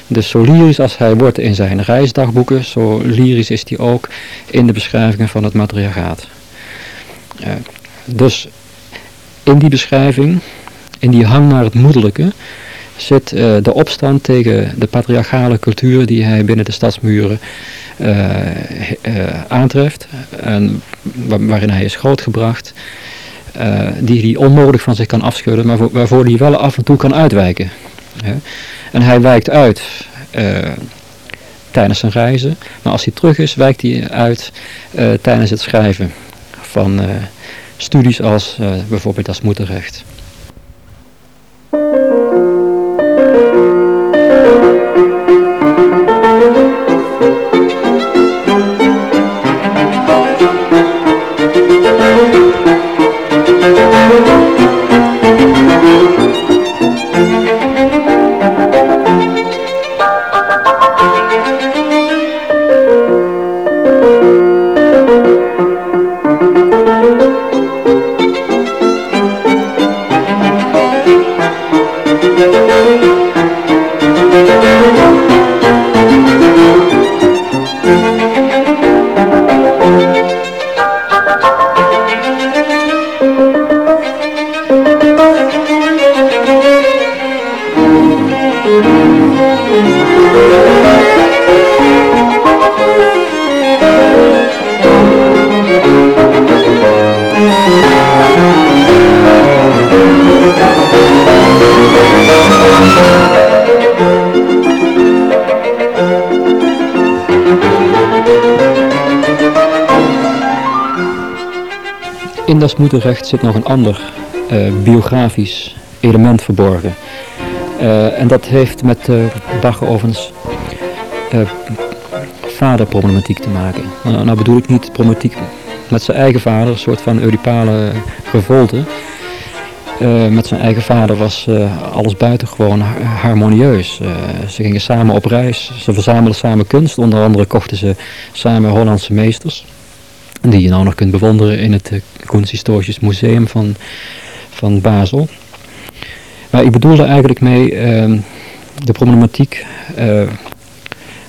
Dus zo lyrisch als hij wordt in zijn reisdagboeken, zo lyrisch is hij ook in de beschrijvingen van het matriarchaat. Uh, dus in die beschrijving, in die hang naar het moederlijke, zit uh, de opstand tegen de patriarchale cultuur die hij binnen de stadsmuren uh, aantreft. En waarin hij is grootgebracht. die hij onmogelijk van zich kan afschudden, maar waarvoor hij wel af en toe kan uitwijken. En hij wijkt uit tijdens zijn reizen. Maar als hij terug is, wijkt hij uit tijdens het schrijven van studies als bijvoorbeeld als moederrecht. Moederrecht zit nog een ander uh, biografisch element verborgen. Uh, en dat heeft met uh, Bachovens vaderproblematiek te maken. Nou, nou, bedoel ik niet problematiek met zijn eigen vader, een soort van Oedipale revolte. met zijn eigen vader was alles buitengewoon harmonieus. ze gingen samen op reis, ze verzamelden samen kunst. Onder andere kochten ze samen Hollandse meesters die je nou nog kunt bewonderen in het uh, Kunsthistorisch Museum van, van Basel. Maar ik bedoelde eigenlijk mee uh, de problematiek uh,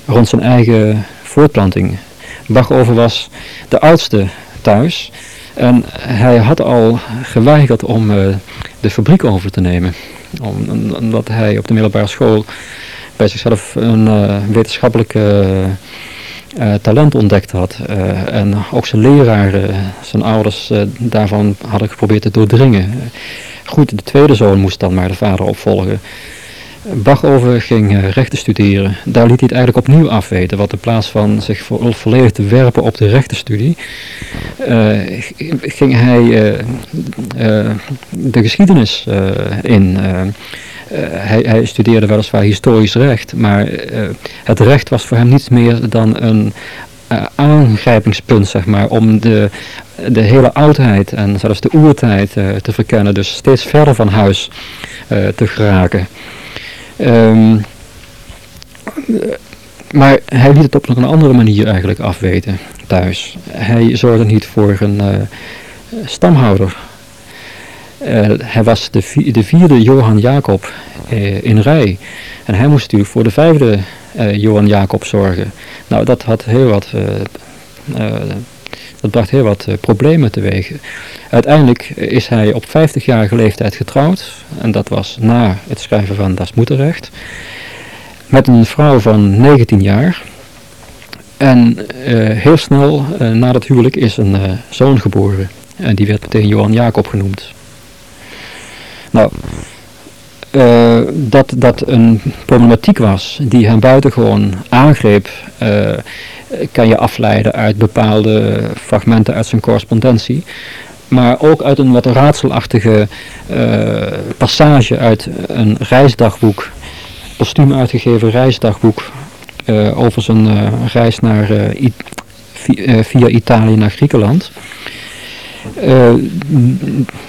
rond zijn eigen voortplanting. Bachover was de oudste thuis en hij had al geweigerd om uh, de fabriek over te nemen. Om, omdat hij op de middelbare school bij zichzelf een wetenschappelijke uh, talent ontdekt had. Uh, en ook zijn leraren, zijn ouders daarvan hadden geprobeerd te doordringen. Goed, de tweede zoon moest dan maar de vader opvolgen. Bachover ging rechten studeren. Daar liet hij het eigenlijk opnieuw afweten. Want in plaats van zich vo volledig te werpen op de rechtenstudie, ging hij de geschiedenis in. Uh, hij, hij, studeerde weliswaar historisch recht, maar uh, het recht was voor hem niets meer dan een uh, aangrijpingspunt, zeg maar, om de, de hele oudheid en zelfs de oertijd te verkennen, dus steeds verder van huis te geraken. Um, maar hij liet het op nog een andere manier eigenlijk afweten thuis. Hij zorgde niet voor een stamhouder uh, hij was de, de, vierde Johan Jacob uh, in rij. En hij moest natuurlijk voor de vijfde uh, Johan Jacob zorgen. Nou, dat had heel wat, dat bracht heel wat problemen teweeg. Uiteindelijk is hij op 50-jarige leeftijd getrouwd. En dat was na het schrijven van Das Moederrecht. Met een vrouw van 19 jaar. En heel snel na dat huwelijk is een zoon geboren. En die werd meteen Johan Jacob genoemd. Nou, uh, dat dat een problematiek was die hem buitengewoon aangreep, uh, kan je afleiden uit bepaalde fragmenten uit zijn correspondentie. Maar ook uit een wat raadselachtige uh, passage uit een reisdagboek, postuum uitgegeven reisdagboek, over zijn reis naar, via Italië naar Griekenland. Uh,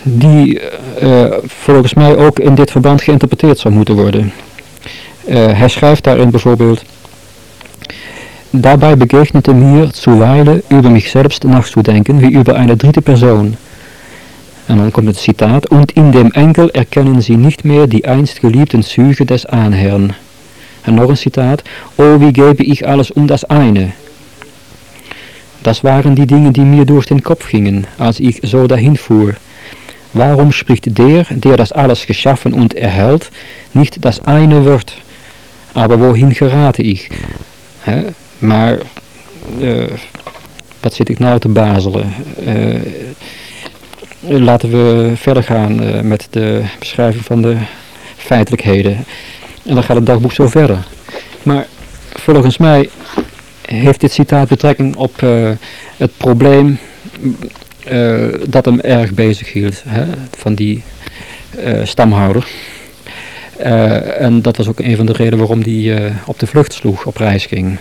die uh, volgens mij ook in dit verband geïnterpreteerd zou moeten worden. Uh, hij schrijft daarin bijvoorbeeld Dabei begegnete mir zuweilen über mich selbst nachzudenken wie über eine dritte Person. En dan komt het citaat, und in dem Enkel erkennen sie nicht mehr die einst geliebten Züge des Ahnherrn. En nog een citaat, oh wie gebe ich alles um das eine, Das waren die Dinge, die mir durch den Kopf gingen, als ich so dahin fuhr. Warum spricht der, der das alles geschaffen und erhält, nicht das eine Wort? Aber wohin gerate ich? Maar, uh, wat zit ik nou te bazelen? Uh, laten we verder gaan uh, met de beschrijving van de feitelijkheden. En dan gaat het dagboek zo verder. Maar volgens mij heeft dit citaat betrekking op uh, het probleem uh, dat hem erg bezig hield, hè, van die uh, stamhouder. en dat was ook een van de redenen waarom hij op de vlucht sloeg, op reis ging.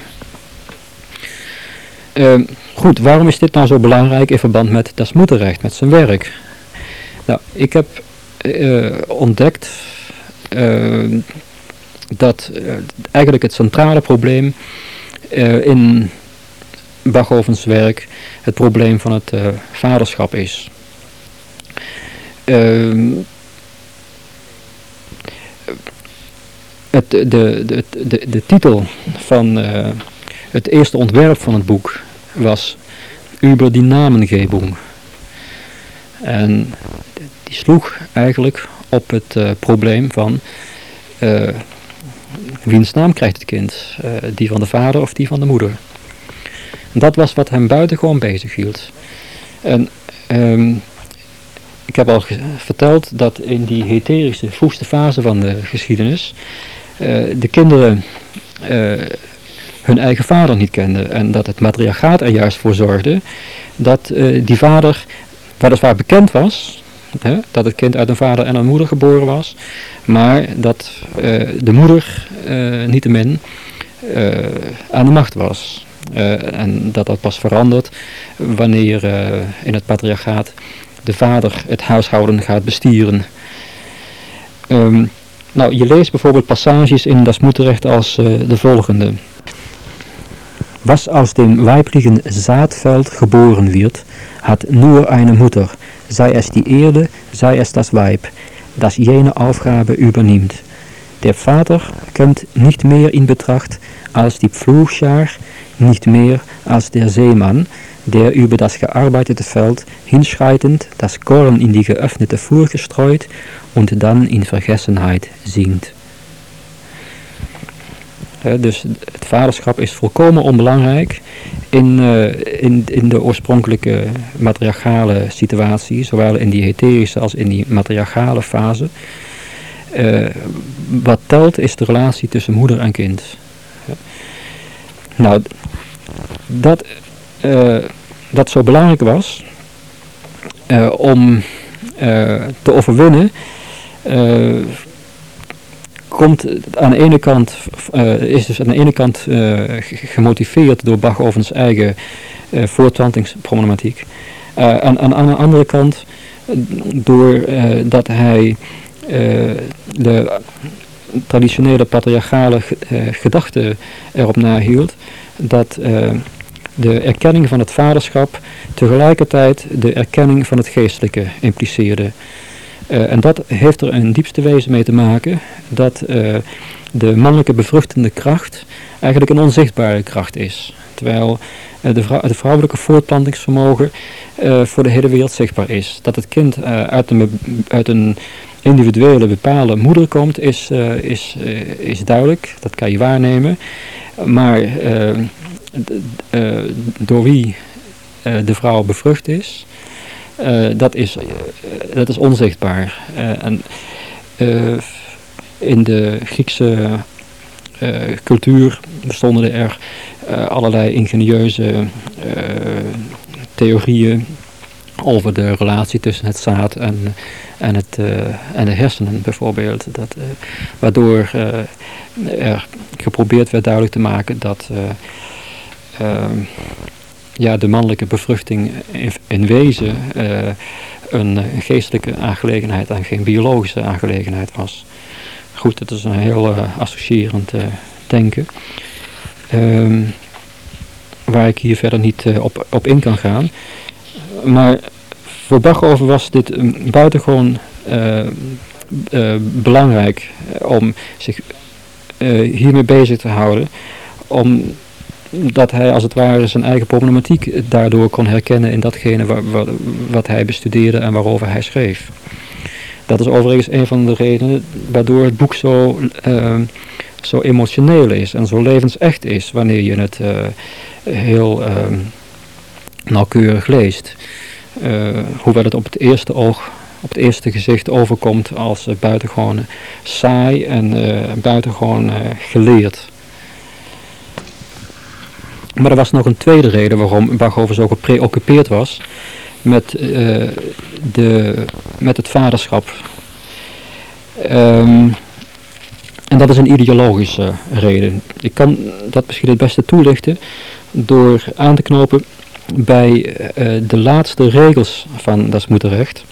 goed, waarom is dit nou zo belangrijk in verband met das moederrecht, met zijn werk? Nou, ik heb ontdekt dat eigenlijk het centrale probleem uh, in Bachhovens werk het probleem van het uh, vaderschap is. Uh, het, de, de, de, de titel van uh, het eerste ontwerp van het boek was Über die Namengebung. En die sloeg eigenlijk op het probleem van wiens naam krijgt het kind? die van de vader of die van de moeder? Dat was wat hem buitengewoon bezig hield. En ehm, ik heb al verteld dat in die heterische vroegste fase van de geschiedenis de kinderen hun eigen vader niet kenden. En dat het matriarchaat er juist voor zorgde dat die vader weliswaar bekend was, dat het kind uit een vader en een moeder geboren was, maar dat uh, de moeder uh, niettemin uh, aan de macht was. en dat dat pas verandert wanneer in het patriarchaat de vader het huishouden gaat bestieren. Um, nou, je leest bijvoorbeeld passages in Das Moederrecht als de volgende. Was aus dem weiblichen Saatfeld geboren wird, hat nur eine Mutter, sei es die Erde, sei es das Weib, das jene Aufgabe übernimmt. Der Vater kommt nicht mehr in Betracht als die Pflugschar, nicht mehr als der Seemann, der über das gearbeitete Feld hinschreitend das Korn in die geöffnete Fuhr gestreut und dann in Vergessenheit sinkt. Dus het vaderschap is volkomen onbelangrijk in, uh, in, in de oorspronkelijke matriarchale situatie, zowel in die heterische als in die matriarchale fase. Uh, wat telt is de relatie tussen moeder en kind. Nou, dat, uh, dat zo belangrijk was om te overwinnen, komt aan de ene kant, uh, is dus aan de ene kant uh, gemotiveerd door Bachovens eigen uh, voortplantingsproblematiek. en, en, aan de andere kant doordat hij de traditionele patriarchale gedachte erop nahield dat de erkenning van het vaderschap tegelijkertijd de erkenning van het geestelijke impliceerde. Uh, en dat heeft er een diepste wezen mee te maken dat uh, de mannelijke bevruchtende kracht eigenlijk een onzichtbare kracht is. Terwijl uh, de, vrouwelijke voortplantingsvermogen voor de hele wereld zichtbaar is. Dat het kind uit, een, uit een individuele bepaalde moeder komt is, is, is duidelijk, dat kan je waarnemen. Maar door wie de vrouw bevrucht is, dat, is, uh, dat is onzichtbaar. Uh, en in de Griekse cultuur bestonden er allerlei ingenieuze theorieën over de relatie tussen het zaad en, en, het, en de hersenen bijvoorbeeld. Dat, waardoor er geprobeerd werd duidelijk te maken dat ja, de mannelijke bevruchting in, wezen uh, een, geestelijke aangelegenheid en geen biologische aangelegenheid was. Goed, dat is een heel uh, associërend uh, denken. Um, waar ik hier verder niet op, op in kan gaan. Maar voor Bachover was dit buitengewoon belangrijk om zich hiermee bezig te houden. Om dat hij als het ware zijn eigen problematiek daardoor kon herkennen in datgene wat, hij bestudeerde en waarover hij schreef. Dat is overigens een van de redenen waardoor het boek zo, uh, zo emotioneel is en zo levensecht is wanneer je het uh, heel uh, nauwkeurig leest. Eh, hoewel het op het eerste oog, op het eerste gezicht overkomt als buitengewoon saai en buitengewoon geleerd. Maar er was nog een tweede reden waarom Bachhoven zo gepreoccupeerd was met, uh, de, met het vaderschap. Um, en dat is een ideologische reden. Ik kan dat misschien het beste toelichten door aan te knopen bij uh, de laatste regels van Das Moederrecht.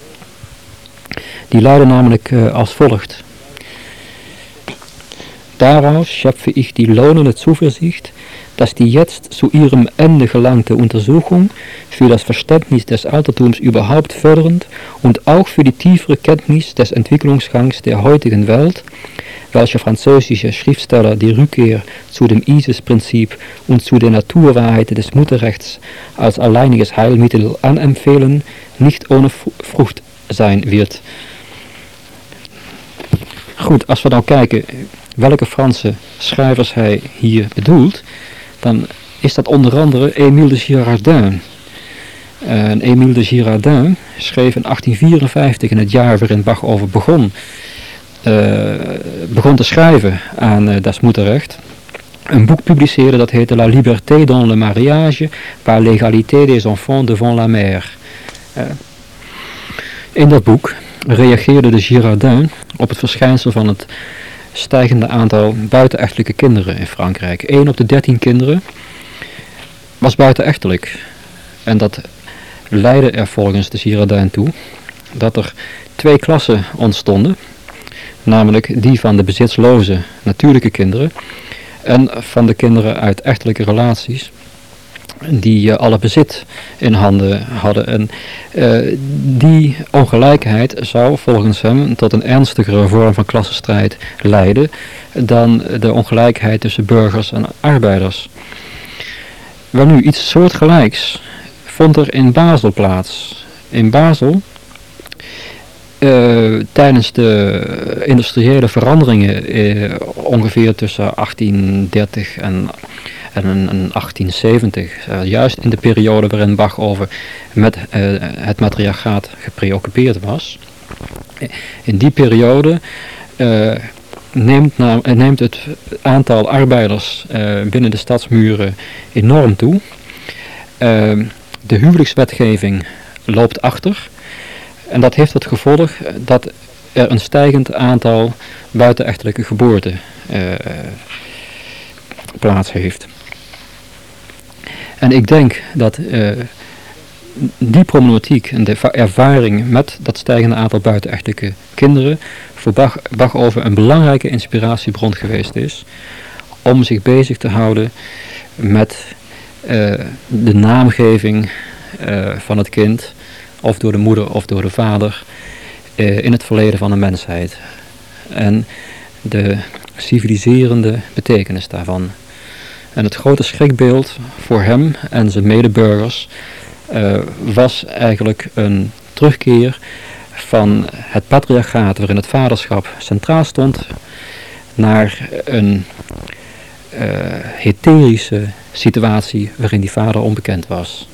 Die luiden namelijk als volgt. Daraus schöpfe ich die lohnende Zuversicht, dass die jetzt zu ihrem Ende gelangte Untersuchung für das Verständnis des Altertums überhaupt fördernd und auch für die tiefere Kenntnis des Entwicklungsgangs der heutigen Welt, welche französische Schriftsteller die Rückkehr zu dem ISIS-Prinzip und zu der Naturwahrheit des Mutterrechts als alleiniges Heilmittel anempfehlen, nicht ohne Frucht sein wird. Goed, als we dan kijken welke Franse schrijvers hij hier bedoelt, dan is dat onder andere Émile de Girardin. En Émile de Girardin schreef in 1854, in het jaar waarin Bach over begon, uh, begon te schrijven aan uh, Das een boek publiceerde dat heette La liberté dans le mariage par l'égalité des enfants devant la mère. Uh, in dat boek reageerde de Girardin op het verschijnsel van het stijgende aantal buitenechtelijke kinderen in Frankrijk. 1 op de 13 kinderen was buitenechtelijk. En dat leidde er volgens de Girardin toe dat er twee klassen ontstonden. Namelijk die van de bezitsloze natuurlijke kinderen en van de kinderen uit echtelijke relaties die uh, alle bezit in handen hadden. En uh, die ongelijkheid zou volgens hem tot een ernstigere vorm van klassenstrijd leiden dan de ongelijkheid tussen burgers en arbeiders. Wel nu, iets soortgelijks vond er in Basel plaats. In Basel, uh, tijdens de industriële veranderingen ongeveer tussen 1830 en en in 1870, uh, juist in de periode waarin Bach over met uh, het matriarchaat gepreoccupeerd was. In die periode uh, neemt, na, neemt, het aantal arbeiders binnen de stadsmuren enorm toe. de huwelijkswetgeving loopt achter. En dat heeft het gevolg dat er een stijgend aantal buitenechtelijke geboorten plaats heeft. En ik denk dat uh, die problematiek en de ervaring met dat stijgende aantal buitenechtelijke kinderen voor Bach, over een belangrijke inspiratiebron geweest is om zich bezig te houden met uh, de naamgeving uh, van het kind, of door de moeder of door de vader, in het verleden van de mensheid. En de civiliserende betekenis daarvan. En het grote schrikbeeld voor hem en zijn medeburgers uh, was eigenlijk een terugkeer van het patriarchaat waarin het vaderschap centraal stond naar een heterische situatie waarin die vader onbekend was.